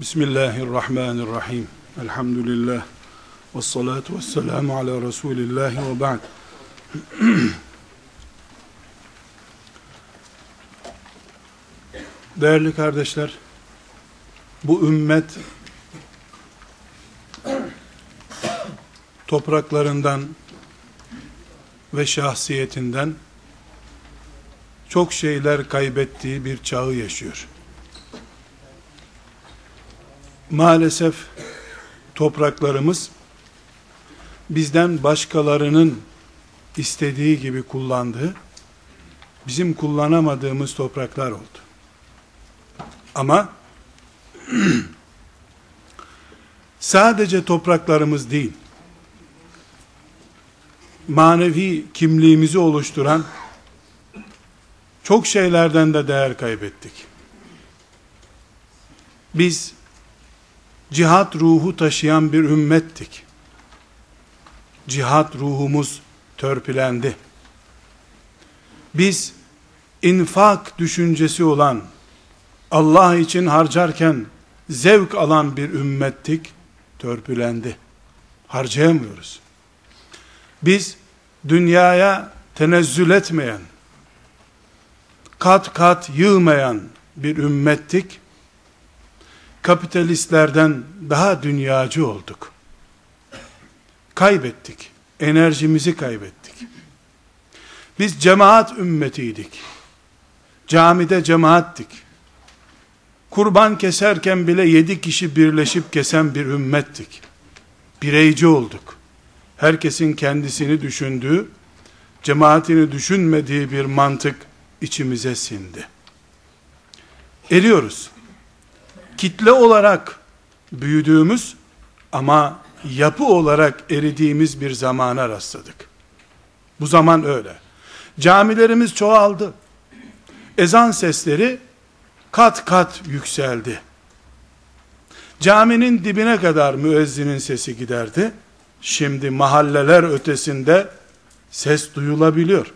Bismillahirrahmanirrahim. Elhamdülillah. Ve salatu ve selamu ala Resulillah ve ba'd. Değerli kardeşler, bu ümmet topraklarından ve şahsiyetinden çok şeyler kaybettiği bir çağı yaşıyor maalesef topraklarımız bizden başkalarının istediği gibi kullandığı, bizim kullanamadığımız topraklar oldu. Ama sadece topraklarımız değil, manevi kimliğimizi oluşturan çok şeylerden de değer kaybettik. Biz cihat ruhu taşıyan bir ümmettik. Cihat ruhumuz törpülendi. Biz infak düşüncesi olan, Allah için harcarken zevk alan bir ümmettik, törpülendi. Harcayamıyoruz. Biz dünyaya tenezzül etmeyen, kat kat yığmayan bir ümmettik, kapitalistlerden daha dünyacı olduk. Kaybettik. Enerjimizi kaybettik. Biz cemaat ümmetiydik. Camide cemaattik. Kurban keserken bile yedi kişi birleşip kesen bir ümmettik. Bireyci olduk. Herkesin kendisini düşündüğü, cemaatini düşünmediği bir mantık içimize sindi. Eriyoruz kitle olarak büyüdüğümüz ama yapı olarak eridiğimiz bir zamana rastladık. Bu zaman öyle. Camilerimiz çoğaldı. Ezan sesleri kat kat yükseldi. Caminin dibine kadar müezzinin sesi giderdi. Şimdi mahalleler ötesinde ses duyulabiliyor.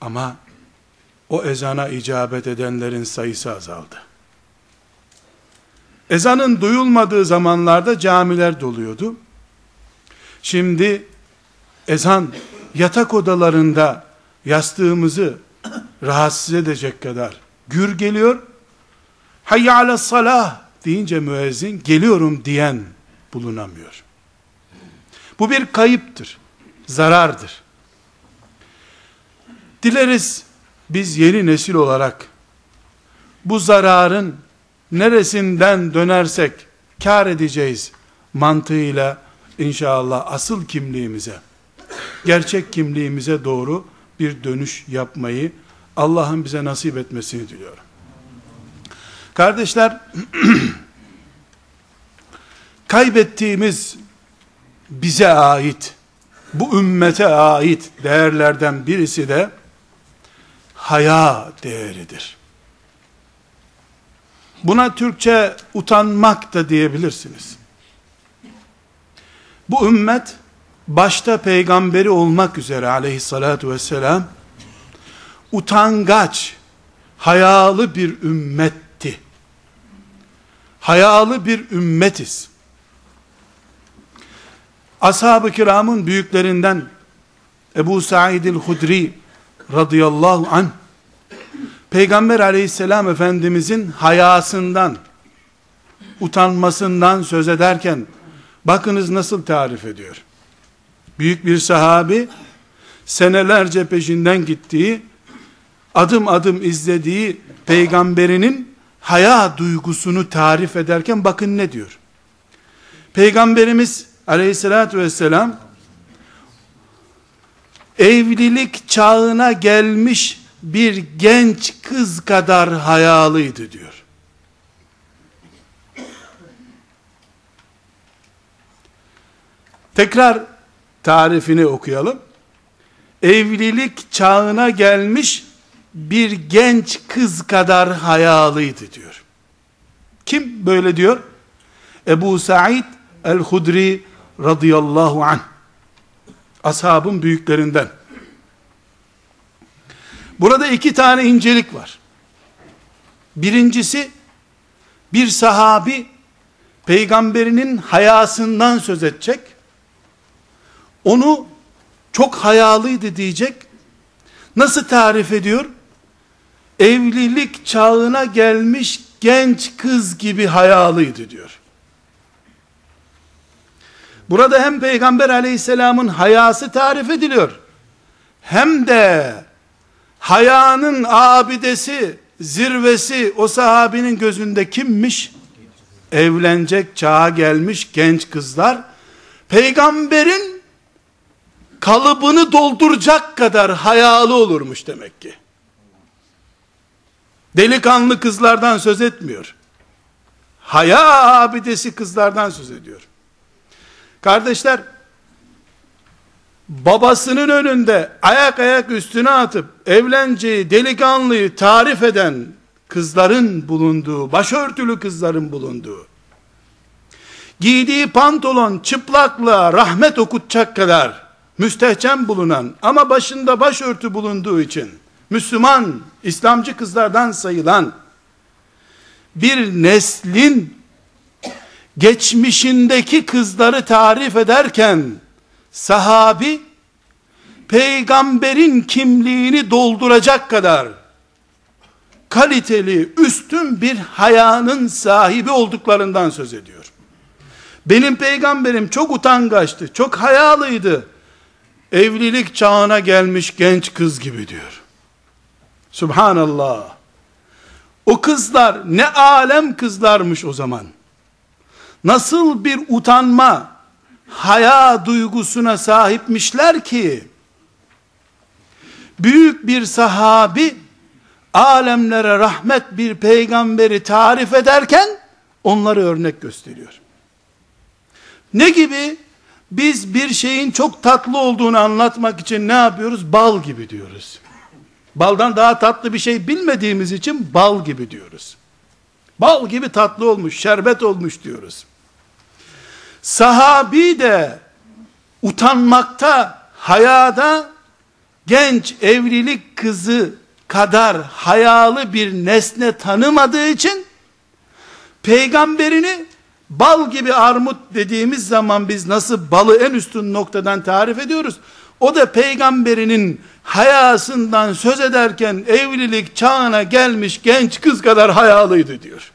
Ama o ezana icabet edenlerin sayısı azaldı. Ezanın duyulmadığı zamanlarda camiler doluyordu. Şimdi ezan yatak odalarında yastığımızı rahatsız edecek kadar gür geliyor. Hayya ala salah deyince müezzin geliyorum diyen bulunamıyor. Bu bir kayıptır. Zarardır. Dileriz biz yeni nesil olarak bu zararın neresinden dönersek kar edeceğiz mantığıyla inşallah asıl kimliğimize, gerçek kimliğimize doğru bir dönüş yapmayı Allah'ın bize nasip etmesini diliyorum. Kardeşler, kaybettiğimiz bize ait, bu ümmete ait değerlerden birisi de haya değeridir. Buna Türkçe utanmak da diyebilirsiniz. Bu ümmet başta peygamberi olmak üzere aleyhissalatu vesselam utangaç, hayalı bir ümmetti. Hayalı bir ümmetiz. Ashab-ı kiramın büyüklerinden Ebu Sa'id el-Hudri radıyallahu anh Peygamber aleyhisselam efendimizin hayasından, utanmasından söz ederken, bakınız nasıl tarif ediyor. Büyük bir sahabi, senelerce peşinden gittiği, adım adım izlediği peygamberinin haya duygusunu tarif ederken bakın ne diyor. Peygamberimiz aleyhissalatü vesselam evlilik çağına gelmiş bir genç kız kadar hayalıydı diyor. Tekrar tarifini okuyalım. Evlilik çağına gelmiş bir genç kız kadar hayalıydı diyor. Kim böyle diyor? Ebu Said el-Hudri radıyallahu anh. Ashabın büyüklerinden. Burada iki tane incelik var. Birincisi, bir sahabi, peygamberinin hayasından söz edecek, onu çok hayalıydı diyecek, nasıl tarif ediyor? Evlilik çağına gelmiş genç kız gibi hayalıydı diyor. Burada hem Peygamber aleyhisselamın hayası tarif ediliyor, hem de hayanın abidesi, zirvesi o sahabinin gözünde kimmiş? Evlenecek çağa gelmiş genç kızlar, peygamberin kalıbını dolduracak kadar hayalı olurmuş demek ki. Delikanlı kızlardan söz etmiyor. Haya abidesi kızlardan söz ediyor. Kardeşler, babasının önünde ayak ayak üstüne atıp evlenceyi, delikanlıyı tarif eden kızların bulunduğu, başörtülü kızların bulunduğu, giydiği pantolon çıplakla rahmet okutacak kadar müstehcen bulunan ama başında başörtü bulunduğu için Müslüman, İslamcı kızlardan sayılan bir neslin geçmişindeki kızları tarif ederken sahabi peygamberin kimliğini dolduracak kadar kaliteli, üstün bir hayanın sahibi olduklarından söz ediyor. Benim peygamberim çok utangaçtı, çok hayalıydı. Evlilik çağına gelmiş genç kız gibi diyor. Subhanallah. O kızlar ne alem kızlarmış o zaman. Nasıl bir utanma, haya duygusuna sahipmişler ki, büyük bir sahabi, alemlere rahmet bir peygamberi tarif ederken, onları örnek gösteriyor. Ne gibi? Biz bir şeyin çok tatlı olduğunu anlatmak için ne yapıyoruz? Bal gibi diyoruz. Baldan daha tatlı bir şey bilmediğimiz için bal gibi diyoruz. Bal gibi tatlı olmuş, şerbet olmuş diyoruz. Sahabi de utanmakta, hayada genç evlilik kızı kadar hayalı bir nesne tanımadığı için peygamberini bal gibi armut dediğimiz zaman biz nasıl balı en üstün noktadan tarif ediyoruz? O da peygamberinin hayasından söz ederken evlilik çağına gelmiş genç kız kadar hayalıydı diyor.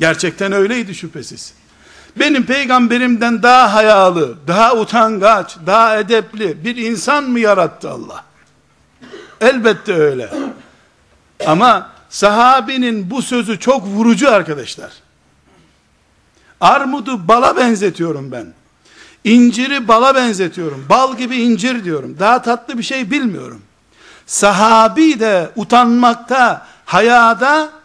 Gerçekten öyleydi şüphesiz. Benim peygamberimden daha hayalı, daha utangaç, daha edepli bir insan mı yarattı Allah? Elbette öyle. Ama sahabinin bu sözü çok vurucu arkadaşlar. Armudu bala benzetiyorum ben. İnciri bala benzetiyorum. Bal gibi incir diyorum. Daha tatlı bir şey bilmiyorum. Sahabi de utanmakta, hayada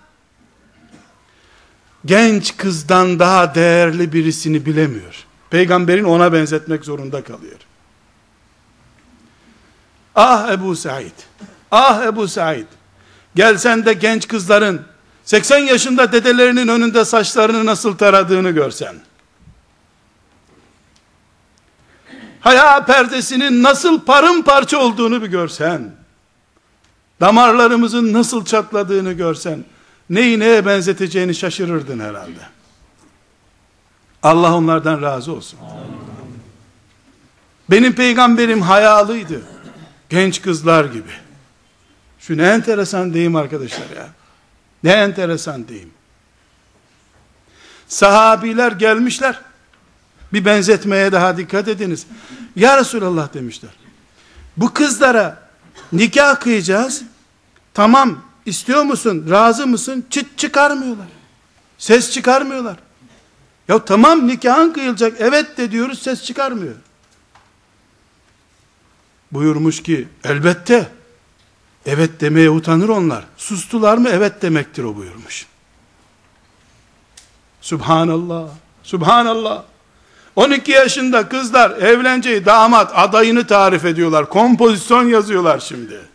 genç kızdan daha değerli birisini bilemiyor. Peygamberin ona benzetmek zorunda kalıyor. Ah Ebu Said, ah Ebu Said, gelsen de genç kızların 80 yaşında dedelerinin önünde saçlarını nasıl taradığını görsen, haya perdesinin nasıl parça olduğunu bir görsen, damarlarımızın nasıl çatladığını görsen, neyi neye benzeteceğini şaşırırdın herhalde. Allah onlardan razı olsun. Benim peygamberim hayalıydı. Genç kızlar gibi. Şu ne enteresan deyim arkadaşlar ya. Ne enteresan deyim. Sahabiler gelmişler. Bir benzetmeye daha dikkat ediniz. Ya Resulallah demişler. Bu kızlara nikah kıyacağız. Tamam istiyor musun? Razı mısın? Çıt çıkarmıyorlar. Ses çıkarmıyorlar. Ya tamam nikahın kıyılacak. Evet de diyoruz ses çıkarmıyor. Buyurmuş ki elbette evet demeye utanır onlar. Sustular mı? Evet demektir o buyurmuş. Subhanallah. Subhanallah. 12 yaşında kızlar evleneceği damat adayını tarif ediyorlar. Kompozisyon yazıyorlar şimdi.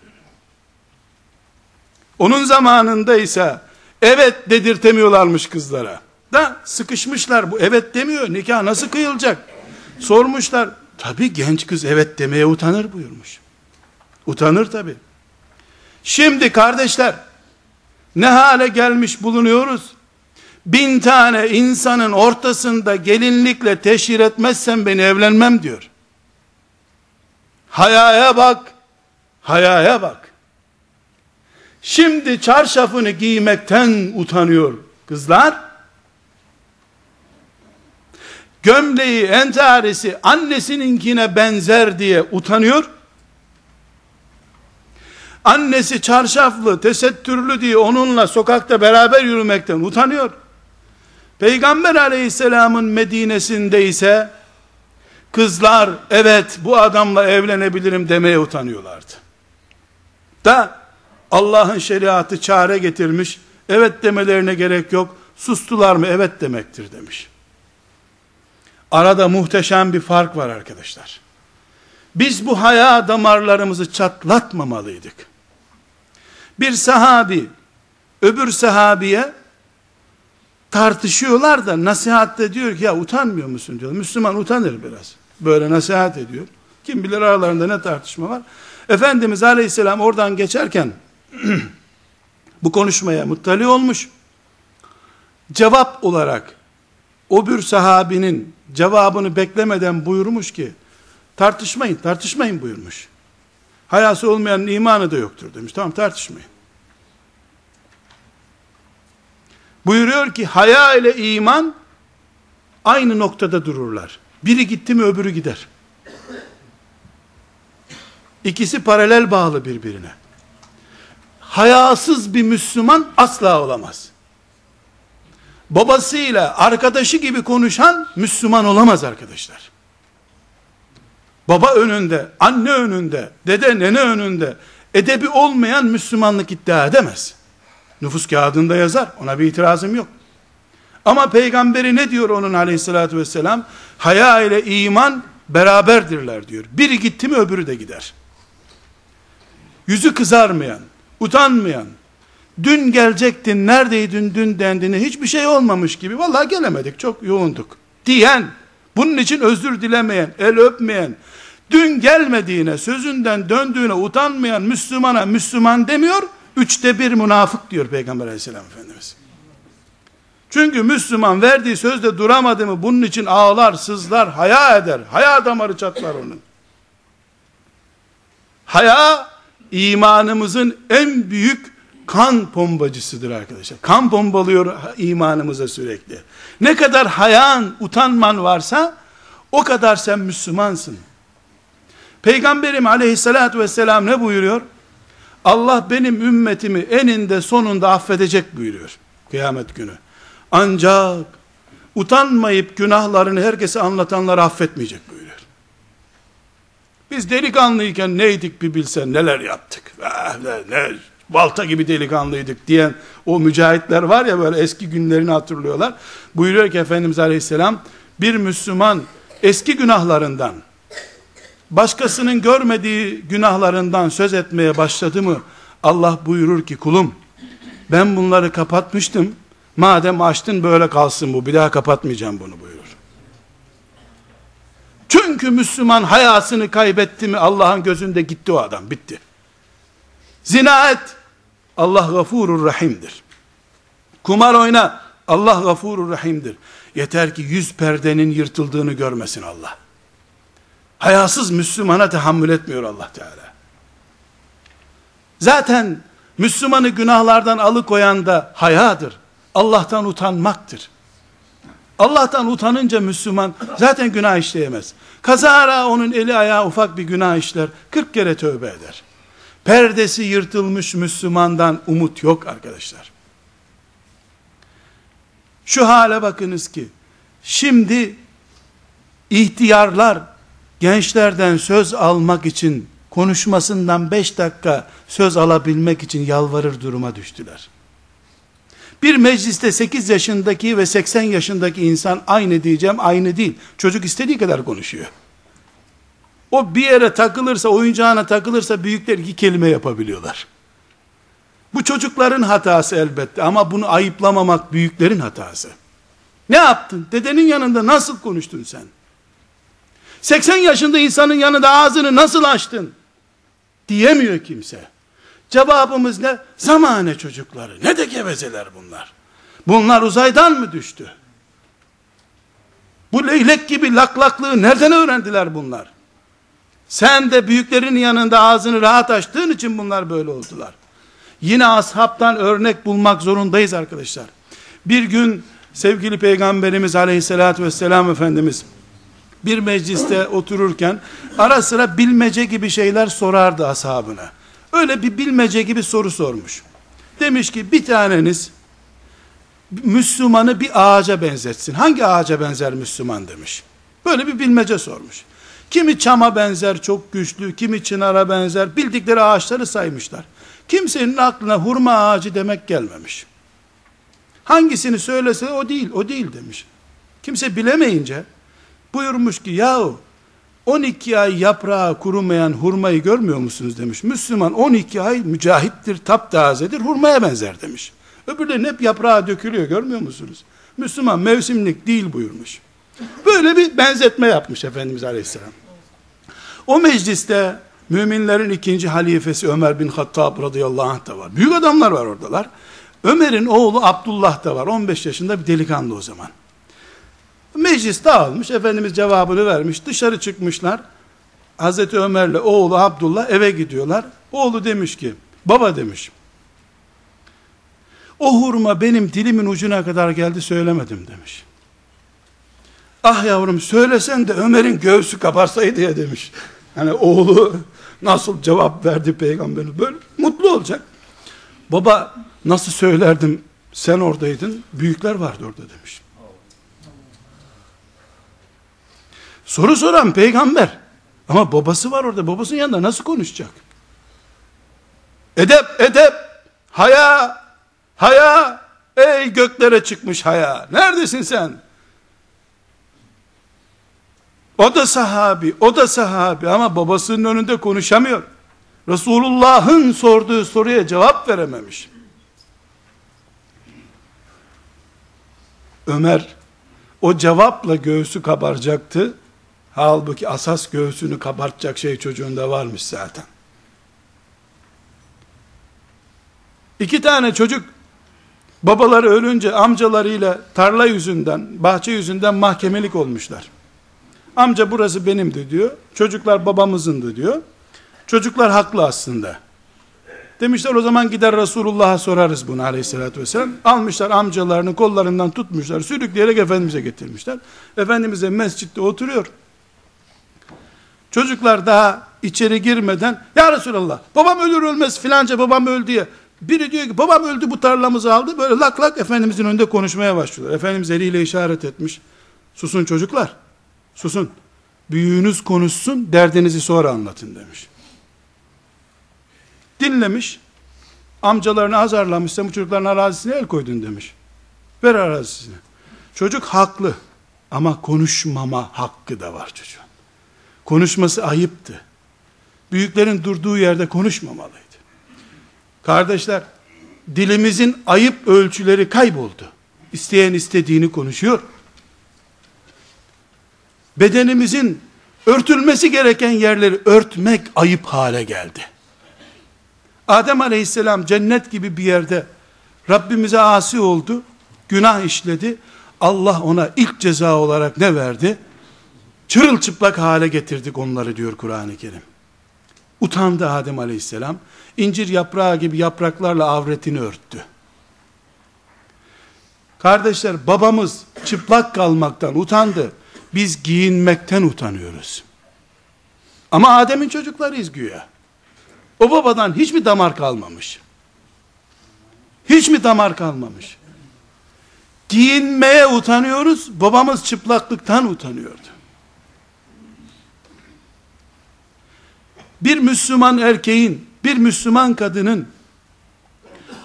Onun zamanında ise evet dedirtemiyorlarmış kızlara. Da sıkışmışlar bu evet demiyor. Nikah nasıl kıyılacak? Sormuşlar. Tabi genç kız evet demeye utanır buyurmuş. Utanır tabi. Şimdi kardeşler ne hale gelmiş bulunuyoruz? Bin tane insanın ortasında gelinlikle teşhir etmezsen beni evlenmem diyor. Hayaya bak. Hayaya bak. Şimdi çarşafını giymekten utanıyor kızlar. Gömleği, entarisi annesininkine benzer diye utanıyor. Annesi çarşaflı, tesettürlü diye onunla sokakta beraber yürümekten utanıyor. Peygamber aleyhisselamın Medine'sinde ise kızlar evet bu adamla evlenebilirim demeye utanıyorlardı. Da Allah'ın şeriatı çare getirmiş. Evet demelerine gerek yok. Sustular mı? Evet demektir demiş. Arada muhteşem bir fark var arkadaşlar. Biz bu haya damarlarımızı çatlatmamalıydık. Bir sahabi öbür sahabiye tartışıyorlar da nasihatte diyor ki ya utanmıyor musun diyor. Müslüman utanır biraz. Böyle nasihat ediyor. Kim bilir aralarında ne tartışma var. Efendimiz aleyhisselam oradan geçerken bu konuşmaya muttali olmuş. Cevap olarak o bir sahabinin cevabını beklemeden buyurmuş ki tartışmayın, tartışmayın buyurmuş. Hayası olmayanın imanı da yoktur demiş. Tamam tartışmayın. Buyuruyor ki haya ile iman aynı noktada dururlar. Biri gitti mi öbürü gider. İkisi paralel bağlı birbirine. Hayasız bir Müslüman asla olamaz. Babasıyla arkadaşı gibi konuşan Müslüman olamaz arkadaşlar. Baba önünde, anne önünde, dede nene önünde edebi olmayan Müslümanlık iddia edemez. Nüfus kağıdında yazar. Ona bir itirazım yok. Ama peygamberi ne diyor onun aleyhissalatü vesselam? Haya ile iman beraberdirler diyor. Biri gitti mi öbürü de gider. Yüzü kızarmayan, utanmayan, dün gelecektin, neredeydin dün dendiğine hiçbir şey olmamış gibi, vallahi gelemedik, çok yoğunduk, diyen, bunun için özür dilemeyen, el öpmeyen, dün gelmediğine, sözünden döndüğüne utanmayan Müslümana Müslüman demiyor, üçte bir münafık diyor Peygamber aleyhisselam Efendimiz. Çünkü Müslüman verdiği sözde duramadı mı bunun için ağlar, sızlar, haya eder. Haya damarı çatlar onun. Haya imanımızın en büyük kan pompacısıdır arkadaşlar. Kan pombalıyor imanımıza sürekli. Ne kadar hayan, utanman varsa o kadar sen Müslümansın. Peygamberim aleyhissalatü vesselam ne buyuruyor? Allah benim ümmetimi eninde sonunda affedecek buyuruyor. Kıyamet günü. Ancak utanmayıp günahlarını herkese anlatanları affetmeyecek buyuruyor. Biz delikanlıyken neydik bir bilsen neler yaptık. Ah, ne, ne, balta gibi delikanlıydık diyen o mücahitler var ya böyle eski günlerini hatırlıyorlar. Buyuruyor ki Efendimiz Aleyhisselam bir Müslüman eski günahlarından başkasının görmediği günahlarından söz etmeye başladı mı Allah buyurur ki kulum ben bunları kapatmıştım madem açtın böyle kalsın bu bir daha kapatmayacağım bunu buyurur. Çünkü Müslüman hayasını kaybetti mi Allah'ın gözünde gitti o adam bitti. Zina et Allah gafurur rahimdir. Kumar oyna Allah gafurur rahimdir. Yeter ki yüz perdenin yırtıldığını görmesin Allah. Hayasız Müslümana tahammül etmiyor Allah Teala. Zaten Müslümanı günahlardan alıkoyan da hayadır. Allah'tan utanmaktır. Allah'tan utanınca Müslüman zaten günah işleyemez. Kazara onun eli ayağı ufak bir günah işler. 40 kere tövbe eder. Perdesi yırtılmış Müslümandan umut yok arkadaşlar. Şu hale bakınız ki şimdi ihtiyarlar gençlerden söz almak için konuşmasından beş dakika söz alabilmek için yalvarır duruma düştüler. Bir mecliste 8 yaşındaki ve 80 yaşındaki insan aynı diyeceğim, aynı değil. Çocuk istediği kadar konuşuyor. O bir yere takılırsa, oyuncağına takılırsa büyükler iki kelime yapabiliyorlar. Bu çocukların hatası elbette ama bunu ayıplamamak büyüklerin hatası. Ne yaptın? Dedenin yanında nasıl konuştun sen? 80 yaşında insanın yanında ağzını nasıl açtın? Diyemiyor kimse. Cevabımız ne? Zamane çocukları. Ne de gevezeler bunlar. Bunlar uzaydan mı düştü? Bu leylek gibi laklaklığı nereden öğrendiler bunlar? Sen de büyüklerin yanında ağzını rahat açtığın için bunlar böyle oldular. Yine ashabtan örnek bulmak zorundayız arkadaşlar. Bir gün sevgili peygamberimiz aleyhissalatü vesselam Efendimiz bir mecliste otururken ara sıra bilmece gibi şeyler sorardı ashabına. Öyle bir bilmece gibi soru sormuş. Demiş ki bir taneniz Müslümanı bir ağaca benzetsin. Hangi ağaca benzer Müslüman demiş. Böyle bir bilmece sormuş. Kimi çama benzer çok güçlü, kimi çınara benzer bildikleri ağaçları saymışlar. Kimsenin aklına hurma ağacı demek gelmemiş. Hangisini söylese o değil, o değil demiş. Kimse bilemeyince buyurmuş ki yahu 12 ay yaprağı kurumayan hurmayı görmüyor musunuz demiş. Müslüman 12 ay mücahittir, taptazedir, hurmaya benzer demiş. Öbürlerin hep yaprağı dökülüyor görmüyor musunuz? Müslüman mevsimlik değil buyurmuş. Böyle bir benzetme yapmış Efendimiz Aleyhisselam. O mecliste müminlerin ikinci halifesi Ömer bin Hattab radıyallahu anh da var. Büyük adamlar var oradalar. Ömer'in oğlu Abdullah da var. 15 yaşında bir delikanlı o zaman. Meclis dağılmış. Efendimiz cevabını vermiş. Dışarı çıkmışlar. Hazreti Ömer'le oğlu Abdullah eve gidiyorlar. Oğlu demiş ki, baba demiş, o hurma benim dilimin ucuna kadar geldi söylemedim demiş. Ah yavrum söylesen de Ömer'in göğsü kaparsaydı ya demiş. Hani oğlu nasıl cevap verdi peygamberimiz böyle mutlu olacak. Baba nasıl söylerdim sen oradaydın büyükler vardı orada demiş. Soru soran peygamber. Ama babası var orada. Babasının yanında nasıl konuşacak? Edep, edep, haya, haya, ey göklere çıkmış haya. Neredesin sen? O da sahabi, o da sahabi ama babasının önünde konuşamıyor. Resulullah'ın sorduğu soruya cevap verememiş. Ömer o cevapla göğsü kabaracaktı. Halbuki asas göğsünü kabartacak şey çocuğunda varmış zaten. İki tane çocuk babaları ölünce amcalarıyla tarla yüzünden, bahçe yüzünden mahkemelik olmuşlar. Amca burası benimdi diyor. Çocuklar babamızındı diyor. Çocuklar haklı aslında. Demişler o zaman gider Resulullah'a sorarız bunu aleyhissalatü vesselam. Almışlar amcalarını kollarından tutmuşlar. Sürükleyerek Efendimiz'e getirmişler. Efendimiz de mescitte oturuyor. Çocuklar daha içeri girmeden ya Resulallah babam ölür ölmez filanca babam öldü diye. Biri diyor ki babam öldü bu tarlamızı aldı. Böyle lak lak Efendimizin önünde konuşmaya başlıyorlar. Efendimiz eliyle işaret etmiş. Susun çocuklar. Susun. Büyüğünüz konuşsun derdinizi sonra anlatın demiş. Dinlemiş. Amcalarını azarlamış. Sen bu çocukların arazisine el koydun demiş. Ver arazisini. Çocuk haklı. Ama konuşmama hakkı da var çocuğun. Konuşması ayıptı. Büyüklerin durduğu yerde konuşmamalıydı. Kardeşler, dilimizin ayıp ölçüleri kayboldu. İsteyen istediğini konuşuyor. Bedenimizin örtülmesi gereken yerleri örtmek ayıp hale geldi. Adem aleyhisselam cennet gibi bir yerde Rabbimize asi oldu, günah işledi. Allah ona ilk ceza olarak ne verdi? Çırılçıplak hale getirdik onları diyor Kur'an-ı Kerim. Utandı Adem aleyhisselam. İncir yaprağı gibi yapraklarla avretini örttü. Kardeşler babamız çıplak kalmaktan utandı. Biz giyinmekten utanıyoruz. Ama Adem'in çocuklarıyız güya. O babadan hiç mi damar kalmamış? Hiç mi damar kalmamış? Giyinmeye utanıyoruz. Babamız çıplaklıktan utanıyordu. Bir Müslüman erkeğin, bir Müslüman kadının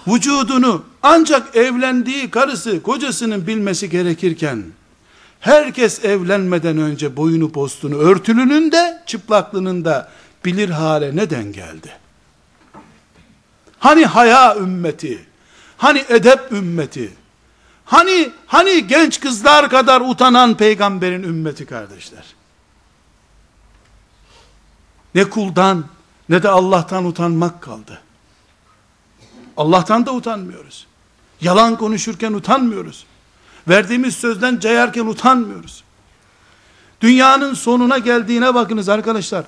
vücudunu Ancak evlendiği karısı kocasının bilmesi gerekirken herkes evlenmeden önce boyunu postunu örtülünün de çıplaklığının da bilir hale neden geldi? Hani haya ümmeti, hani edep ümmeti, hani hani genç kızlar kadar utanan peygamberin ümmeti kardeşler. Ne kuldan ne de Allah'tan utanmak kaldı. Allah'tan da utanmıyoruz. Yalan konuşurken utanmıyoruz. Verdiğimiz sözden cayarken utanmıyoruz. Dünyanın sonuna geldiğine bakınız arkadaşlar.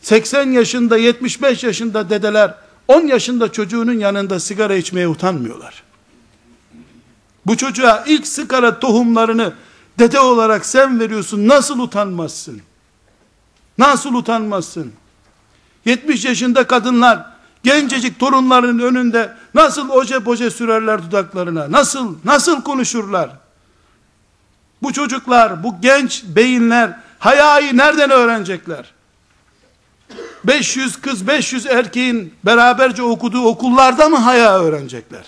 80 yaşında 75 yaşında dedeler 10 yaşında çocuğunun yanında sigara içmeye utanmıyorlar. Bu çocuğa ilk sigara tohumlarını dede olarak sen veriyorsun. Nasıl utanmazsın? Nasıl utanmazsın? 70 yaşında kadınlar gencecik torunlarının önünde nasıl oje boje sürerler dudaklarına? Nasıl nasıl konuşurlar? Bu çocuklar, bu genç beyinler hayayı nereden öğrenecekler? 500 kız 500 erkeğin beraberce okuduğu okullarda mı haya öğrenecekler?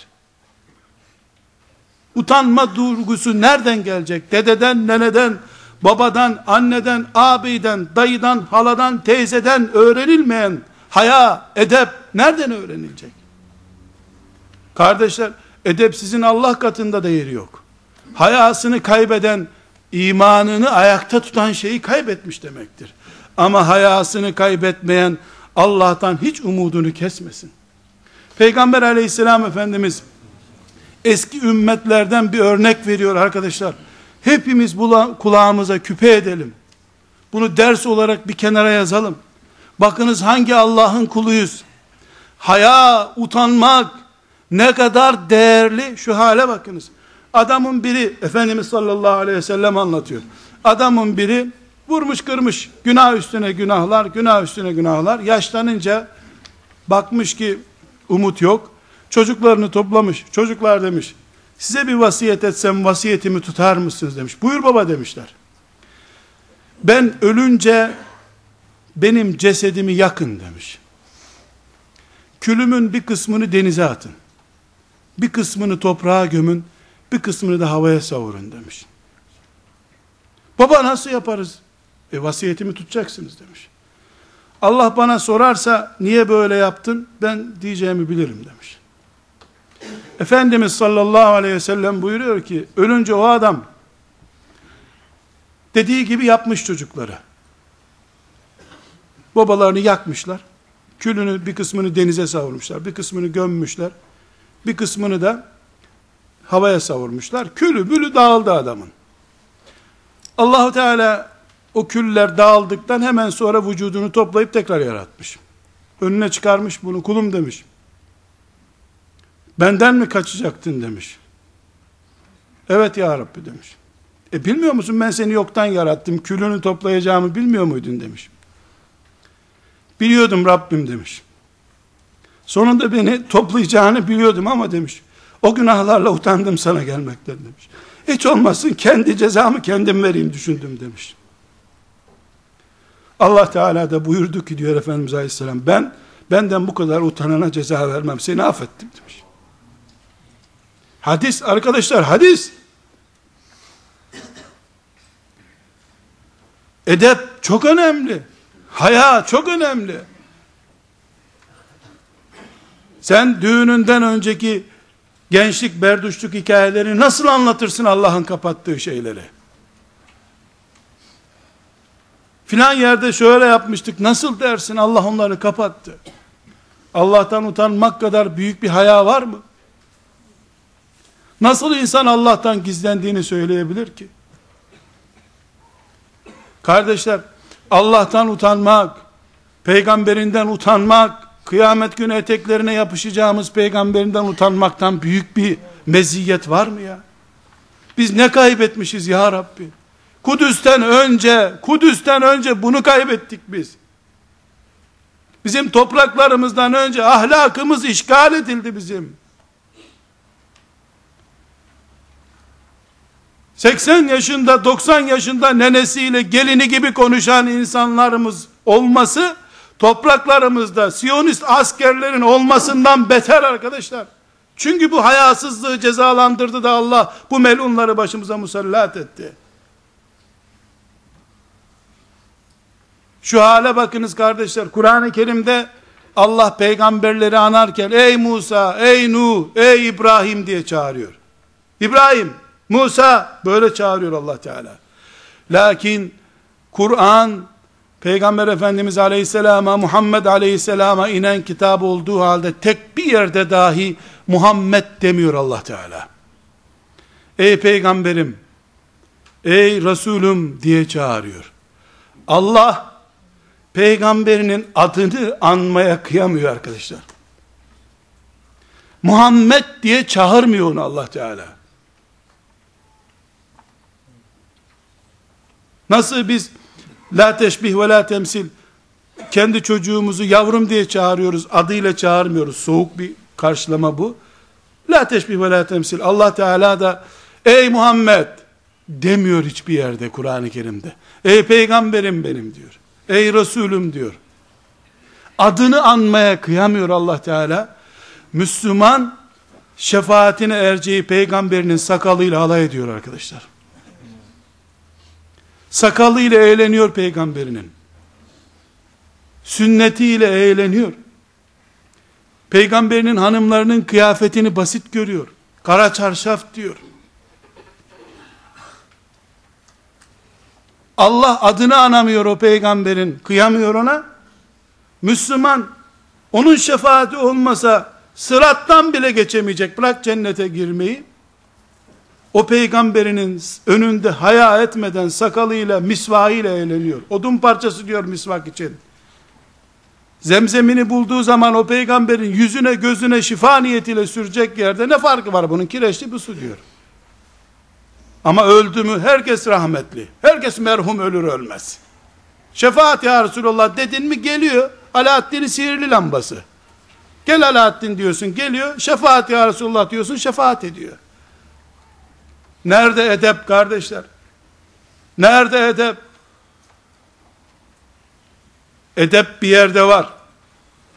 Utanma duygusu nereden gelecek? Dededen, neneden, babadan, anneden, ağabeyden, dayıdan, haladan, teyzeden öğrenilmeyen haya, edep nereden öğrenilecek? Kardeşler, edep sizin Allah katında da yeri yok. Hayasını kaybeden, imanını ayakta tutan şeyi kaybetmiş demektir. Ama hayasını kaybetmeyen Allah'tan hiç umudunu kesmesin. Peygamber aleyhisselam efendimiz eski ümmetlerden bir örnek veriyor arkadaşlar. Hepimiz kulağımıza küpe edelim. Bunu ders olarak bir kenara yazalım. Bakınız hangi Allah'ın kuluyuz. Haya, utanmak ne kadar değerli şu hale bakınız. Adamın biri Efendimiz sallallahu aleyhi ve sellem anlatıyor. Adamın biri Vurmuş kırmış. Günah üstüne günahlar, günah üstüne günahlar. Yaşlanınca bakmış ki umut yok. Çocuklarını toplamış. Çocuklar demiş. Size bir vasiyet etsem vasiyetimi tutar mısınız demiş. Buyur baba demişler. Ben ölünce benim cesedimi yakın demiş. Külümün bir kısmını denize atın. Bir kısmını toprağa gömün. Bir kısmını da havaya savurun demiş. Baba nasıl yaparız? E vasiyetimi tutacaksınız demiş. Allah bana sorarsa niye böyle yaptın? Ben diyeceğimi bilirim demiş. Efendimiz sallallahu aleyhi ve sellem buyuruyor ki ölünce o adam dediği gibi yapmış çocukları. Babalarını yakmışlar. Külünü bir kısmını denize savurmuşlar. Bir kısmını gömmüşler. Bir kısmını da havaya savurmuşlar. Külü bülü dağıldı adamın. Allahu Teala o küller dağıldıktan hemen sonra vücudunu toplayıp tekrar yaratmış. Önüne çıkarmış bunu kulum demiş. Benden mi kaçacaktın demiş. Evet ya Rabbi demiş. E bilmiyor musun ben seni yoktan yarattım. Külünü toplayacağımı bilmiyor muydun demiş. Biliyordum Rabbim demiş. Sonunda beni toplayacağını biliyordum ama demiş. O günahlarla utandım sana gelmekten demiş. Hiç olmasın kendi cezamı kendim vereyim düşündüm demiş. Allah Teala da buyurdu ki diyor Efendimiz Aleyhisselam ben benden bu kadar utanana ceza vermem seni affettim demiş. Hadis arkadaşlar hadis. Edep çok önemli. Haya çok önemli. Sen düğününden önceki gençlik, berduşluk hikayelerini nasıl anlatırsın Allah'ın kapattığı şeyleri? Filan yerde şöyle yapmıştık. Nasıl dersin? Allah onları kapattı. Allah'tan utanmak kadar büyük bir haya var mı? Nasıl insan Allah'tan gizlendiğini söyleyebilir ki? Kardeşler, Allah'tan utanmak, peygamberinden utanmak, kıyamet günü eteklerine yapışacağımız peygamberinden utanmaktan büyük bir meziyet var mı ya? Biz ne kaybetmişiz ya Rabbi? Kudüs'ten önce, Kudüs'ten önce bunu kaybettik biz. Bizim topraklarımızdan önce ahlakımız işgal edildi bizim. 80 yaşında, 90 yaşında nenesiyle gelini gibi konuşan insanlarımız olması, topraklarımızda Siyonist askerlerin olmasından beter arkadaşlar. Çünkü bu hayasızlığı cezalandırdı da Allah bu melunları başımıza musallat etti. Şu hale bakınız kardeşler. Kur'an-ı Kerim'de Allah peygamberleri anarken ey Musa, ey Nuh, ey İbrahim diye çağırıyor. İbrahim, Musa böyle çağırıyor Allah Teala. Lakin Kur'an Peygamber Efendimiz Aleyhisselam'a Muhammed Aleyhisselam'a inen kitap olduğu halde tek bir yerde dahi Muhammed demiyor Allah Teala. Ey peygamberim, ey Resulüm diye çağırıyor. Allah peygamberinin adını anmaya kıyamıyor arkadaşlar. Muhammed diye çağırmıyor onu Allah Teala. Nasıl biz la teşbih ve la temsil kendi çocuğumuzu yavrum diye çağırıyoruz, adıyla çağırmıyoruz. Soğuk bir karşılama bu. La teşbih ve la temsil. Allah Teala da ey Muhammed demiyor hiçbir yerde Kur'an-ı Kerim'de. Ey peygamberim benim diyor. Ey Resulüm diyor. Adını anmaya kıyamıyor Allah Teala. Müslüman şefaatine erceği peygamberinin sakalıyla alay ediyor arkadaşlar. Sakalıyla eğleniyor peygamberinin. Sünnetiyle eğleniyor. Peygamberinin hanımlarının kıyafetini basit görüyor. Kara çarşaf diyor. Allah adını anamıyor o peygamberin, kıyamıyor ona. Müslüman, onun şefaati olmasa, sırattan bile geçemeyecek, bırak cennete girmeyi. O peygamberinin önünde haya etmeden sakalıyla, misvahıyla eğleniyor. Odun parçası diyor misvak için. Zemzemini bulduğu zaman o peygamberin yüzüne gözüne şifa niyetiyle sürecek yerde ne farkı var bunun kireçli bir su diyor. Ama öldü mü herkes rahmetli. Herkes merhum ölür ölmez. Şefaat ya Resulallah dedin mi geliyor. Alaaddin'in sihirli lambası. Gel Alaaddin diyorsun geliyor. Şefaat ya Resulallah diyorsun şefaat ediyor. Nerede edep kardeşler? Nerede edep? Edep bir yerde var.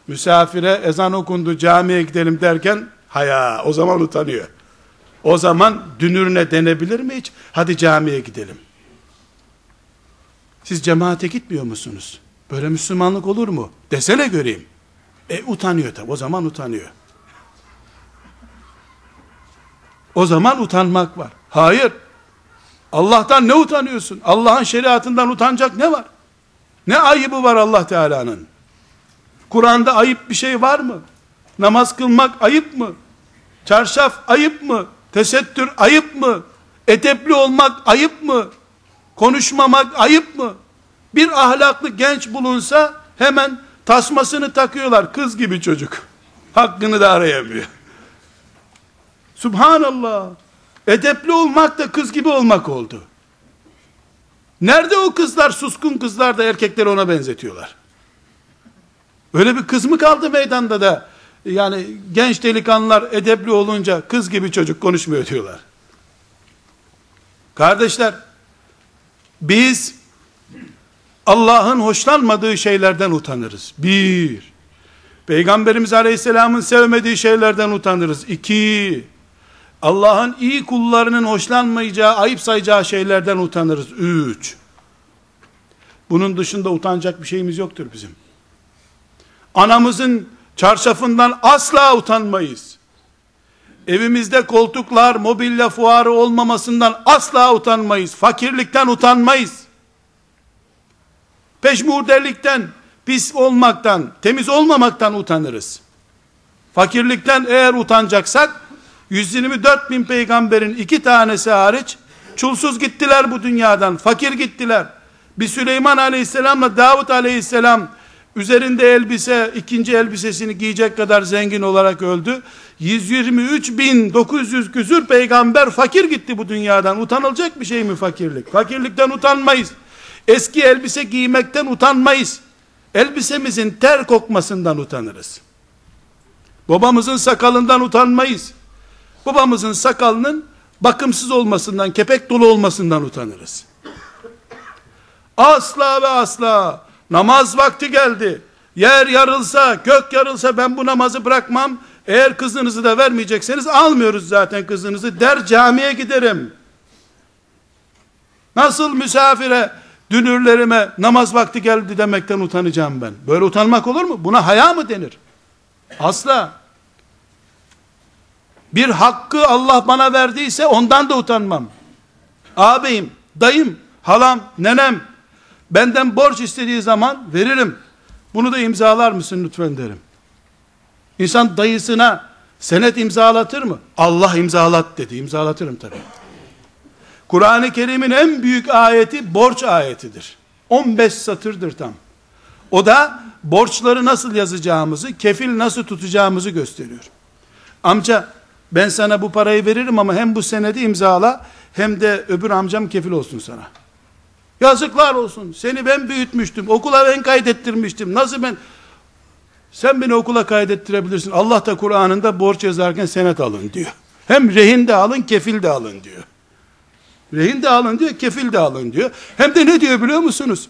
Misafire ezan okundu camiye gidelim derken haya o zaman utanıyor. O zaman dünürüne denebilir mi hiç? Hadi camiye gidelim. Siz cemaate gitmiyor musunuz? Böyle Müslümanlık olur mu? Desene göreyim. E utanıyor tabi. O zaman utanıyor. O zaman utanmak var. Hayır. Allah'tan ne utanıyorsun? Allah'ın şeriatından utanacak ne var? Ne ayıbı var Allah Teala'nın? Kur'an'da ayıp bir şey var mı? Namaz kılmak ayıp mı? Çarşaf ayıp mı? Tesettür ayıp mı? Edepli olmak ayıp mı? Konuşmamak ayıp mı? Bir ahlaklı genç bulunsa hemen tasmasını takıyorlar. Kız gibi çocuk. Hakkını da arayamıyor. Subhanallah. Edepli olmak da kız gibi olmak oldu. Nerede o kızlar, suskun kızlar da erkekleri ona benzetiyorlar. Öyle bir kız mı kaldı meydanda da yani genç delikanlılar edepli olunca kız gibi çocuk konuşmuyor diyorlar. Kardeşler, biz Allah'ın hoşlanmadığı şeylerden utanırız. Bir, Peygamberimiz Aleyhisselam'ın sevmediği şeylerden utanırız. İki, Allah'ın iyi kullarının hoşlanmayacağı, ayıp sayacağı şeylerden utanırız. Üç, bunun dışında utanacak bir şeyimiz yoktur bizim. Anamızın Çarşafından asla utanmayız. Evimizde koltuklar, mobilya fuarı olmamasından asla utanmayız. Fakirlikten utanmayız. Peşmurderlikten, pis olmaktan, temiz olmamaktan utanırız. Fakirlikten eğer utanacaksak, 124 bin peygamberin iki tanesi hariç, çulsuz gittiler bu dünyadan, fakir gittiler. Bir Süleyman aleyhisselamla Davut aleyhisselam, üzerinde elbise, ikinci elbisesini giyecek kadar zengin olarak öldü. 123 bin 900 küsür peygamber fakir gitti bu dünyadan. Utanılacak bir şey mi fakirlik? Fakirlikten utanmayız. Eski elbise giymekten utanmayız. Elbisemizin ter kokmasından utanırız. Babamızın sakalından utanmayız. Babamızın sakalının bakımsız olmasından, kepek dolu olmasından utanırız. Asla ve asla Namaz vakti geldi. Yer yarılsa, gök yarılsa ben bu namazı bırakmam Eğer kızınızı da vermeyecekseniz almıyoruz zaten kızınızı der camiye giderim. Nasıl misafire dünürlerime namaz vakti geldi demekten utanacağım ben. Böyle utanmak olur mu? Buna haya mı denir? Asla. Bir hakkı Allah bana verdiyse ondan da utanmam. Ağabeyim, dayım, halam, nenem benden borç istediği zaman veririm. Bunu da imzalar mısın lütfen derim. İnsan dayısına senet imzalatır mı? Allah imzalat dedi. İmzalatırım tabi. Kur'an-ı Kerim'in en büyük ayeti borç ayetidir. 15 satırdır tam. O da borçları nasıl yazacağımızı, kefil nasıl tutacağımızı gösteriyor. Amca ben sana bu parayı veririm ama hem bu senedi imzala hem de öbür amcam kefil olsun sana. Yazıklar olsun. Seni ben büyütmüştüm. Okula ben kaydettirmiştim. Nasıl ben sen beni okula kaydettirebilirsin. Allah da Kur'an'ında borç yazarken senet alın diyor. Hem rehin de alın, kefil de alın diyor. Rehin de alın diyor, kefil de alın diyor. Hem de ne diyor biliyor musunuz?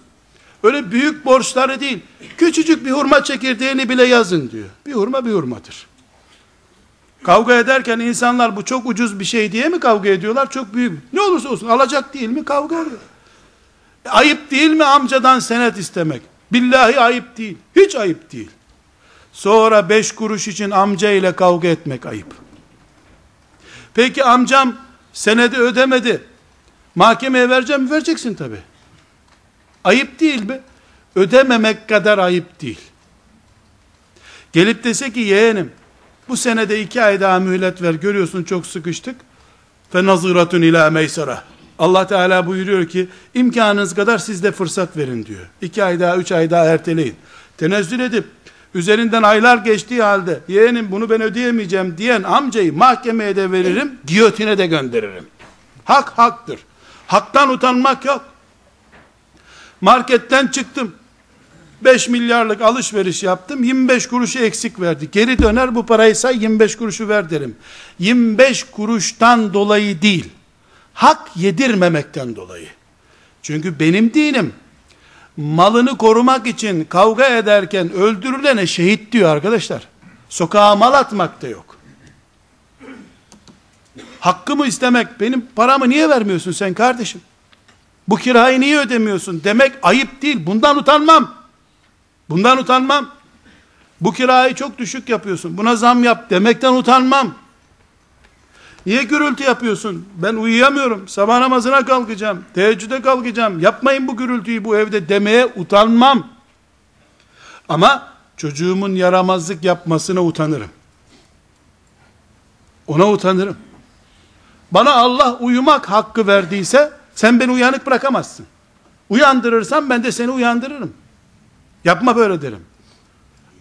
Öyle büyük borçları değil, küçücük bir hurma çekirdeğini bile yazın diyor. Bir hurma bir hurmadır. Kavga ederken insanlar bu çok ucuz bir şey diye mi kavga ediyorlar? Çok büyük. Ne olursa olsun alacak değil mi kavga oluyor. Ayıp değil mi amcadan senet istemek? Billahi ayıp değil. Hiç ayıp değil. Sonra beş kuruş için amca ile kavga etmek ayıp. Peki amcam senedi ödemedi. Mahkemeye vereceğim Vereceksin tabi. Ayıp değil mi? Ödememek kadar ayıp değil. Gelip dese ki yeğenim, bu senede iki ay daha mühlet ver, görüyorsun çok sıkıştık. Fe naziratun ila meysara. Allah Teala buyuruyor ki, imkanınız kadar siz de fırsat verin diyor. İki ay daha, üç ay daha erteleyin. Tenezzül edip, üzerinden aylar geçtiği halde, yeğenim bunu ben ödeyemeyeceğim diyen amcayı mahkemeye de veririm, giyotine de gönderirim. Hak haktır. Haktan utanmak yok. Marketten çıktım. 5 milyarlık alışveriş yaptım. 25 kuruşu eksik verdi. Geri döner bu parayı say 25 kuruşu ver derim. 25 kuruştan dolayı değil. Hak yedirmemekten dolayı. Çünkü benim dinim malını korumak için kavga ederken öldürülene şehit diyor arkadaşlar. Sokağa mal atmak da yok. Hakkımı istemek, benim paramı niye vermiyorsun sen kardeşim? Bu kirayı niye ödemiyorsun demek ayıp değil. Bundan utanmam. Bundan utanmam. Bu kirayı çok düşük yapıyorsun. Buna zam yap demekten utanmam. Niye gürültü yapıyorsun? Ben uyuyamıyorum. Sabah namazına kalkacağım. Teheccüde kalkacağım. Yapmayın bu gürültüyü bu evde demeye utanmam. Ama çocuğumun yaramazlık yapmasına utanırım. Ona utanırım. Bana Allah uyumak hakkı verdiyse sen beni uyanık bırakamazsın. Uyandırırsan ben de seni uyandırırım. Yapma böyle derim.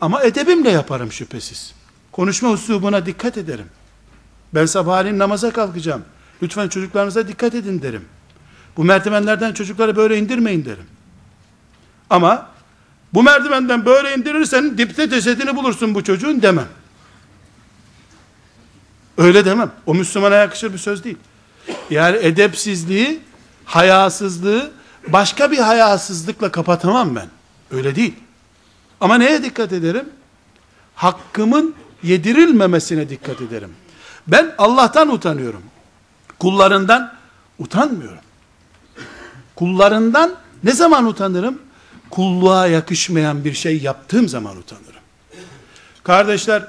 Ama edebimle yaparım şüphesiz. Konuşma üslubuna dikkat ederim. Ben sabahleyin namaza kalkacağım. Lütfen çocuklarınıza dikkat edin derim. Bu merdivenlerden çocukları böyle indirmeyin derim. Ama bu merdivenden böyle indirirsen dipte cesedini bulursun bu çocuğun demem. Öyle demem. O Müslümana yakışır bir söz değil. Yani edepsizliği, hayasızlığı başka bir hayasızlıkla kapatamam ben. Öyle değil. Ama neye dikkat ederim? Hakkımın yedirilmemesine dikkat ederim. Ben Allah'tan utanıyorum. Kullarından utanmıyorum. Kullarından ne zaman utanırım? Kulluğa yakışmayan bir şey yaptığım zaman utanırım. Kardeşler,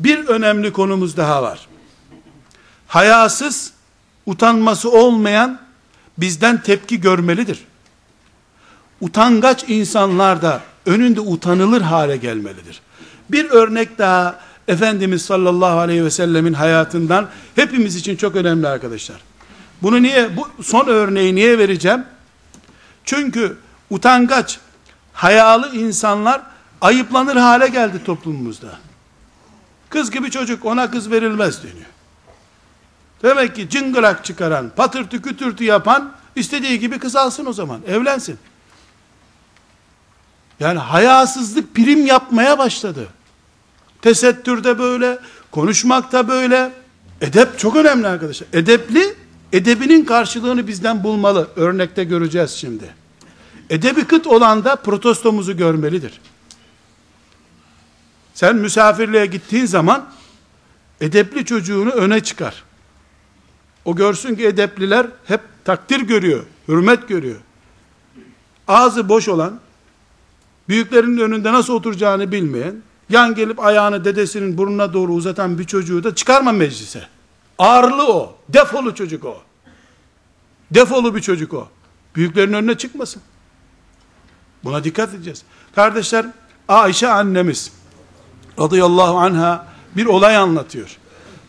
bir önemli konumuz daha var hayasız, utanması olmayan bizden tepki görmelidir. Utangaç insanlar da önünde utanılır hale gelmelidir. Bir örnek daha Efendimiz sallallahu aleyhi ve sellemin hayatından hepimiz için çok önemli arkadaşlar. Bunu niye, bu son örneği niye vereceğim? Çünkü utangaç, hayalı insanlar ayıplanır hale geldi toplumumuzda. Kız gibi çocuk ona kız verilmez deniyor. Demek ki cıngırak çıkaran, patırtı kütürtü yapan, istediği gibi kız alsın o zaman, evlensin. Yani hayasızlık prim yapmaya başladı. Tesettür de böyle, konuşmak da böyle. Edep çok önemli arkadaşlar. Edepli, edebinin karşılığını bizden bulmalı. Örnekte göreceğiz şimdi. Edebi kıt olan da protestomuzu görmelidir. Sen misafirliğe gittiğin zaman edepli çocuğunu öne çıkar. O görsün ki edepliler hep takdir görüyor, hürmet görüyor. Ağzı boş olan, büyüklerinin önünde nasıl oturacağını bilmeyen, yan gelip ayağını dedesinin burnuna doğru uzatan bir çocuğu da çıkarma meclise. Ağırlı o, defolu çocuk o. Defolu bir çocuk o. Büyüklerin önüne çıkmasın. Buna dikkat edeceğiz. Kardeşler, Ayşe annemiz radıyallahu anha bir olay anlatıyor.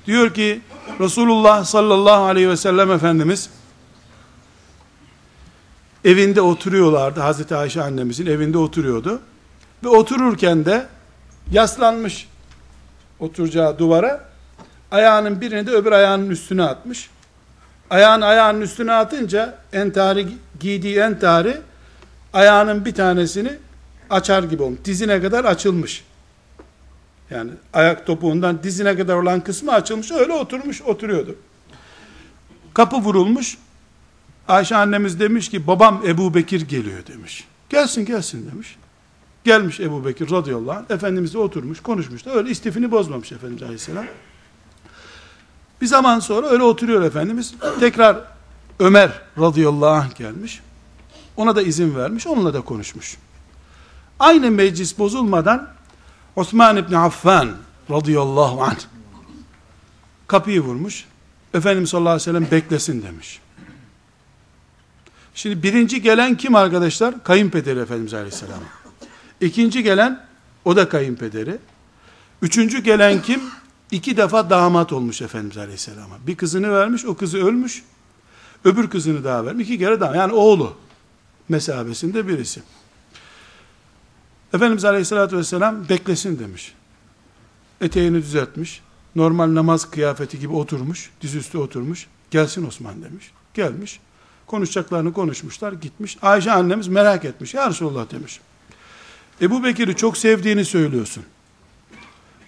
Diyor ki Resulullah sallallahu aleyhi ve sellem Efendimiz evinde oturuyorlardı. Hazreti Ayşe annemizin evinde oturuyordu. Ve otururken de yaslanmış oturacağı duvara ayağının birini de öbür ayağının üstüne atmış. Ayağını ayağının üstüne atınca entari giydiği entari ayağının bir tanesini açar gibi olmuş. Dizine kadar açılmış. Yani ayak topuğundan dizine kadar olan kısmı açılmış. Öyle oturmuş oturuyordu. Kapı vurulmuş. Ayşe annemiz demiş ki babam Ebu Bekir geliyor demiş. Gelsin gelsin demiş. Gelmiş Ebu Bekir radıyallahu anh. Efendimiz de oturmuş konuşmuş da öyle istifini bozmamış Efendimiz aleyhisselam. Bir zaman sonra öyle oturuyor Efendimiz. Tekrar Ömer radıyallahu anh gelmiş. Ona da izin vermiş. Onunla da konuşmuş. Aynı meclis bozulmadan Osman İbni Affan radıyallahu anh kapıyı vurmuş. Efendimiz sallallahu aleyhi ve sellem beklesin demiş. Şimdi birinci gelen kim arkadaşlar? Kayınpederi Efendimiz aleyhisselam. İkinci gelen o da kayınpederi. Üçüncü gelen kim? İki defa damat olmuş Efendimiz aleyhisselama. Bir kızını vermiş, o kızı ölmüş. Öbür kızını daha vermiş. İki kere daha. Yani oğlu mesabesinde birisi. Efendimiz Aleyhisselatü Vesselam beklesin demiş. Eteğini düzeltmiş. Normal namaz kıyafeti gibi oturmuş. Dizüstü oturmuş. Gelsin Osman demiş. Gelmiş. Konuşacaklarını konuşmuşlar. Gitmiş. Ayşe annemiz merak etmiş. Ya Resulullah demiş. Ebu Bekir'i çok sevdiğini söylüyorsun.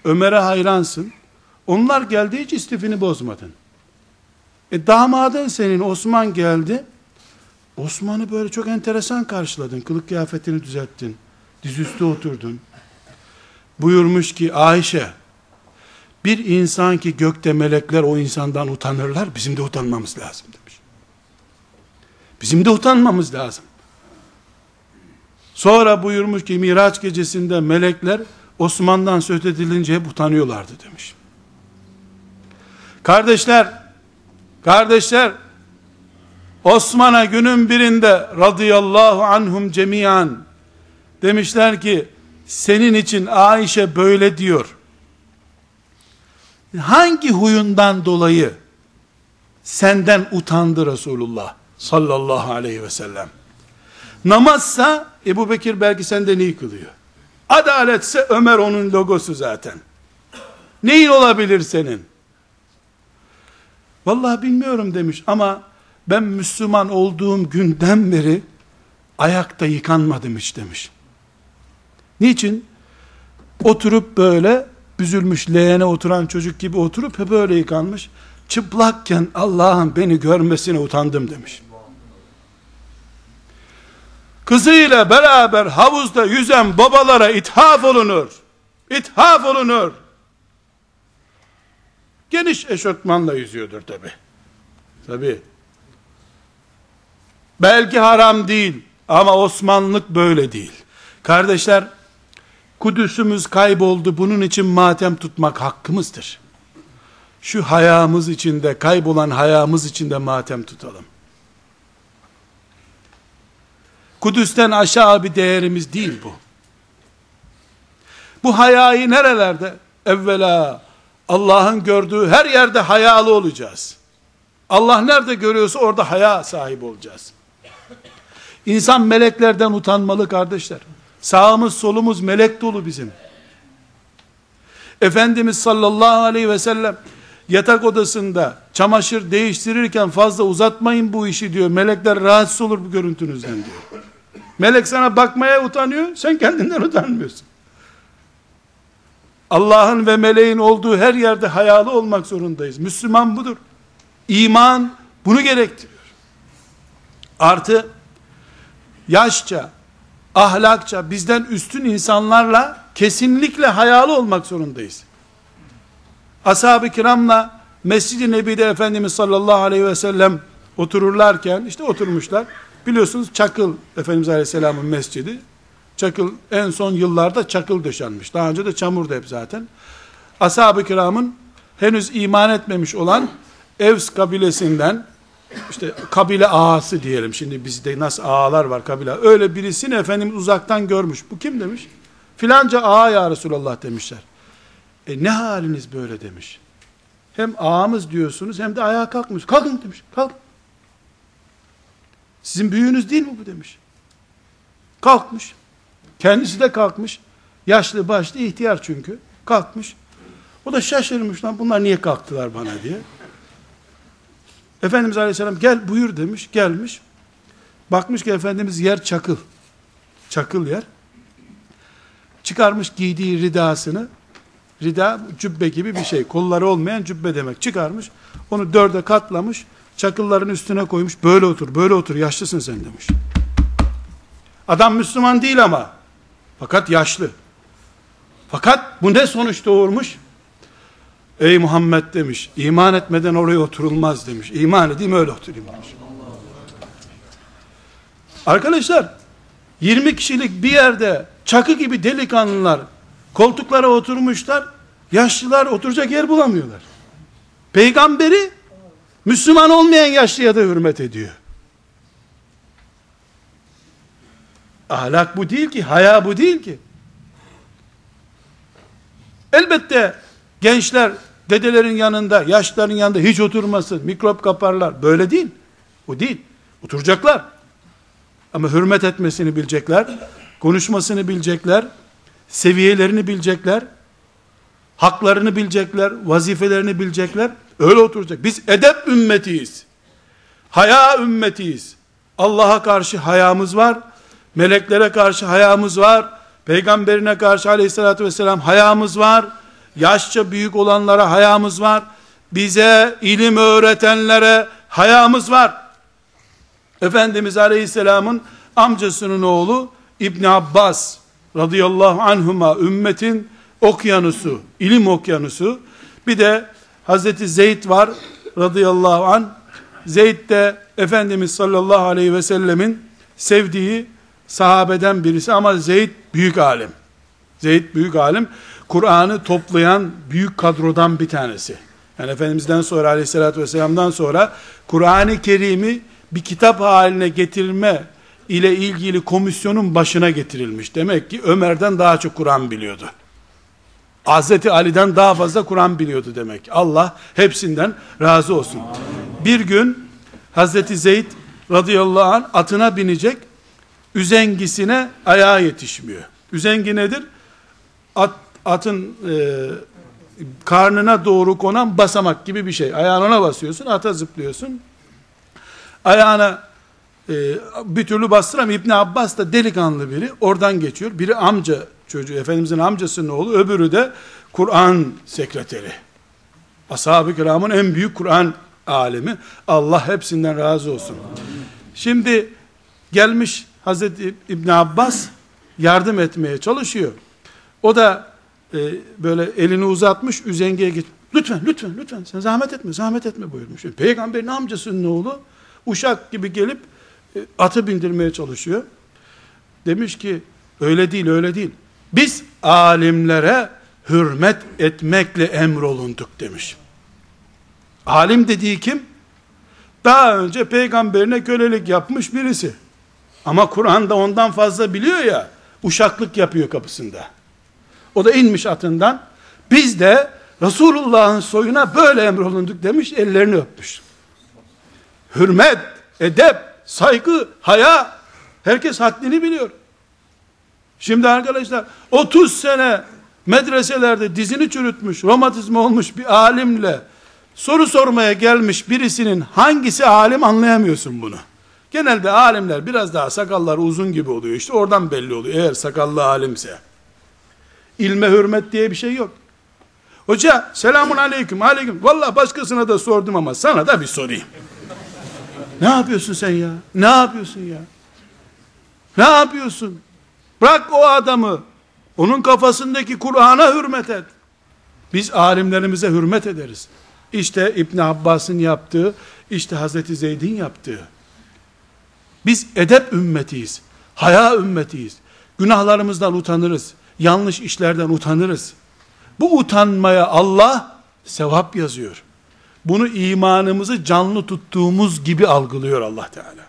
Ömer'e hayransın. Onlar geldi hiç istifini bozmadın. E damadın senin Osman geldi. Osman'ı böyle çok enteresan karşıladın. Kılık kıyafetini düzelttin. Dizüstü oturdun. Buyurmuş ki Ayşe, bir insan ki gökte melekler o insandan utanırlar, bizim de utanmamız lazım. Bizim de utanmamız lazım. Sonra buyurmuş ki Miraç gecesinde melekler Osman'dan söz edilince hep utanıyorlardı demiş. Kardeşler, kardeşler, Osman'a günün birinde radıyallahu anhum cemiyan Demişler ki senin için Ayşe böyle diyor. Hangi huyundan dolayı senden utandı Resulullah sallallahu aleyhi ve sellem? Namazsa Ebu Bekir belki senden iyi kılıyor. Adaletse Ömer onun logosu zaten. Neyin olabilir senin? Vallahi bilmiyorum demiş ama ben Müslüman olduğum günden beri ayakta yıkanmadım hiç demiş. Niçin? Oturup böyle büzülmüş leğene oturan çocuk gibi oturup hep böyle yıkanmış. Çıplakken Allah'ın beni görmesine utandım demiş. Kızıyla beraber havuzda yüzen babalara ithaf olunur. İthaf olunur. Geniş eşortmanla yüzüyordur tabi. Tabi. Belki haram değil ama Osmanlık böyle değil. Kardeşler, Kudüs'ümüz kayboldu. Bunun için matem tutmak hakkımızdır. Şu hayamız içinde, kaybolan hayamız içinde matem tutalım. Kudüs'ten aşağı bir değerimiz değil bu. Bu hayayı nerelerde? Evvela Allah'ın gördüğü her yerde hayalı olacağız. Allah nerede görüyorsa orada haya sahibi olacağız. İnsan meleklerden utanmalı kardeşler. Sağımız solumuz melek dolu bizim. Efendimiz sallallahu aleyhi ve sellem yatak odasında çamaşır değiştirirken fazla uzatmayın bu işi diyor. Melekler rahatsız olur bu görüntünüzden diyor. Melek sana bakmaya utanıyor, sen kendinden utanmıyorsun. Allah'ın ve meleğin olduğu her yerde hayalı olmak zorundayız. Müslüman budur. İman bunu gerektiriyor. Artı yaşça, ahlakça bizden üstün insanlarla kesinlikle hayalı olmak zorundayız. ashab-ı kiramla Mescid-i Nebi'de Efendimiz sallallahu aleyhi ve sellem otururlarken işte oturmuşlar. Biliyorsunuz Çakıl Efendimiz Aleyhisselam'ın mescidi. Çakıl en son yıllarda çakıl döşenmiş. Daha önce de çamurdu hep zaten. Ashab-ı kiramın henüz iman etmemiş olan Evs kabilesinden işte kabile ağası diyelim. Şimdi bizde nasıl ağalar var kabile. Öyle birisini Efendimiz uzaktan görmüş. Bu kim demiş? Filanca ağa ya Resulallah demişler. E ne haliniz böyle demiş. Hem ağamız diyorsunuz hem de ayağa kalkmış. Kalkın demiş. Kalk. Sizin büyüğünüz değil mi bu demiş. Kalkmış. Kendisi de kalkmış. Yaşlı başlı ihtiyar çünkü. Kalkmış. O da şaşırmış lan bunlar niye kalktılar bana diye. Efendimiz Aleyhisselam gel buyur demiş. Gelmiş. Bakmış ki Efendimiz yer çakıl. Çakıl yer. Çıkarmış giydiği ridasını. Rida cübbe gibi bir şey. Kolları olmayan cübbe demek. Çıkarmış. Onu dörde katlamış. Çakılların üstüne koymuş. Böyle otur, böyle otur. Yaşlısın sen demiş. Adam Müslüman değil ama. Fakat yaşlı. Fakat bu ne sonuç doğurmuş? Ey Muhammed demiş, iman etmeden oraya oturulmaz demiş. İman edeyim öyle oturayım demiş. Arkadaşlar, 20 kişilik bir yerde çakı gibi delikanlılar koltuklara oturmuşlar, yaşlılar oturacak yer bulamıyorlar. Peygamberi Müslüman olmayan yaşlıya da hürmet ediyor. Ahlak bu değil ki, haya bu değil ki. Elbette gençler dedelerin yanında, yaşların yanında hiç oturmasın, mikrop kaparlar. Böyle değil. O değil. Oturacaklar. Ama hürmet etmesini bilecekler, konuşmasını bilecekler, seviyelerini bilecekler, haklarını bilecekler, vazifelerini bilecekler. Öyle oturacak. Biz edep ümmetiyiz. Haya ümmetiyiz. Allah'a karşı hayamız var. Meleklere karşı hayamız var. Peygamberine karşı aleyhissalatü vesselam hayamız var. Yaşça büyük olanlara hayamız var. Bize ilim öğretenlere hayamız var. Efendimiz Aleyhisselam'ın amcasının oğlu İbn Abbas radıyallahu anhuma ümmetin okyanusu, ilim okyanusu. Bir de Hazreti Zeyd var radıyallahu an. Zeyd de Efendimiz sallallahu aleyhi ve sellemin sevdiği sahabeden birisi ama Zeyd büyük alim. Zeyd büyük alim. Kur'an'ı toplayan büyük kadrodan bir tanesi. Yani Efendimiz'den sonra aleyhissalatü vesselam'dan sonra Kur'an-ı Kerim'i bir kitap haline getirme ile ilgili komisyonun başına getirilmiş. Demek ki Ömer'den daha çok Kur'an biliyordu. Hazreti Ali'den daha fazla Kur'an biliyordu demek. Allah hepsinden razı olsun. Bir gün Hazreti Zeyd radıyallahu anh atına binecek, üzengisine ayağı yetişmiyor. Üzengi nedir? At, atın e, karnına doğru konan basamak gibi bir şey. Ayağına basıyorsun, ata zıplıyorsun. Ayağına e, bir türlü bastıramıyor. İbni Abbas da delikanlı biri. Oradan geçiyor. Biri amca çocuğu, Efendimizin amcasının oğlu. Öbürü de Kur'an sekreteri. Ashab-ı kiramın en büyük Kur'an alemi. Allah hepsinden razı olsun. Şimdi gelmiş Hazreti İbn Abbas yardım etmeye çalışıyor. O da e, böyle elini uzatmış üzengeye git. Lütfen, lütfen, lütfen sen zahmet etme, zahmet etme buyurmuş. Peygamberin amcasının oğlu uşak gibi gelip e, atı bindirmeye çalışıyor. Demiş ki öyle değil, öyle değil. Biz alimlere hürmet etmekle emrolunduk demiş. Alim dediği kim? Daha önce peygamberine kölelik yapmış birisi. Ama Kur'an'da ondan fazla biliyor ya, uşaklık yapıyor kapısında. O da inmiş atından, biz de Resulullah'ın soyuna böyle emrolunduk demiş, ellerini öpmüş. Hürmet, edep, saygı, haya, herkes haddini biliyor. Şimdi arkadaşlar, 30 sene medreselerde dizini çürütmüş, romatizma olmuş bir alimle, soru sormaya gelmiş birisinin hangisi alim anlayamıyorsun bunu. Genelde alimler biraz daha sakalları uzun gibi oluyor. İşte oradan belli oluyor eğer sakallı alimse. İlme hürmet diye bir şey yok. Hoca selamun aleyküm aleyküm. Valla başkasına da sordum ama sana da bir sorayım. ne yapıyorsun sen ya? Ne yapıyorsun ya? Ne yapıyorsun? Bırak o adamı. Onun kafasındaki Kur'an'a hürmet et. Biz alimlerimize hürmet ederiz. İşte İbn Abbas'ın yaptığı, işte Hazreti Zeyd'in yaptığı. Biz edep ümmetiyiz. Haya ümmetiyiz. Günahlarımızdan utanırız. Yanlış işlerden utanırız. Bu utanmaya Allah sevap yazıyor. Bunu imanımızı canlı tuttuğumuz gibi algılıyor Allah Teala.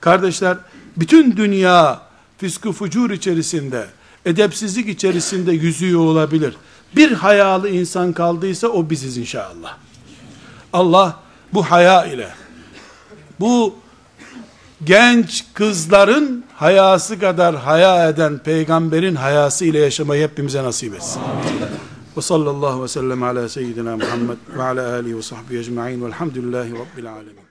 Kardeşler, bütün dünya fiskı fucur içerisinde, edepsizlik içerisinde yüzüyor olabilir. Bir hayalı insan kaldıysa o biziz inşallah. Allah bu haya ile, bu genç kızların hayası kadar haya eden peygamberin hayası ile yaşamayı hepimize nasip etsin. Ve sallallahu ve sellem ala seyyidina Muhammed ve ala alihi ve sahbihi ecma'in velhamdülillahi rabbil alemin.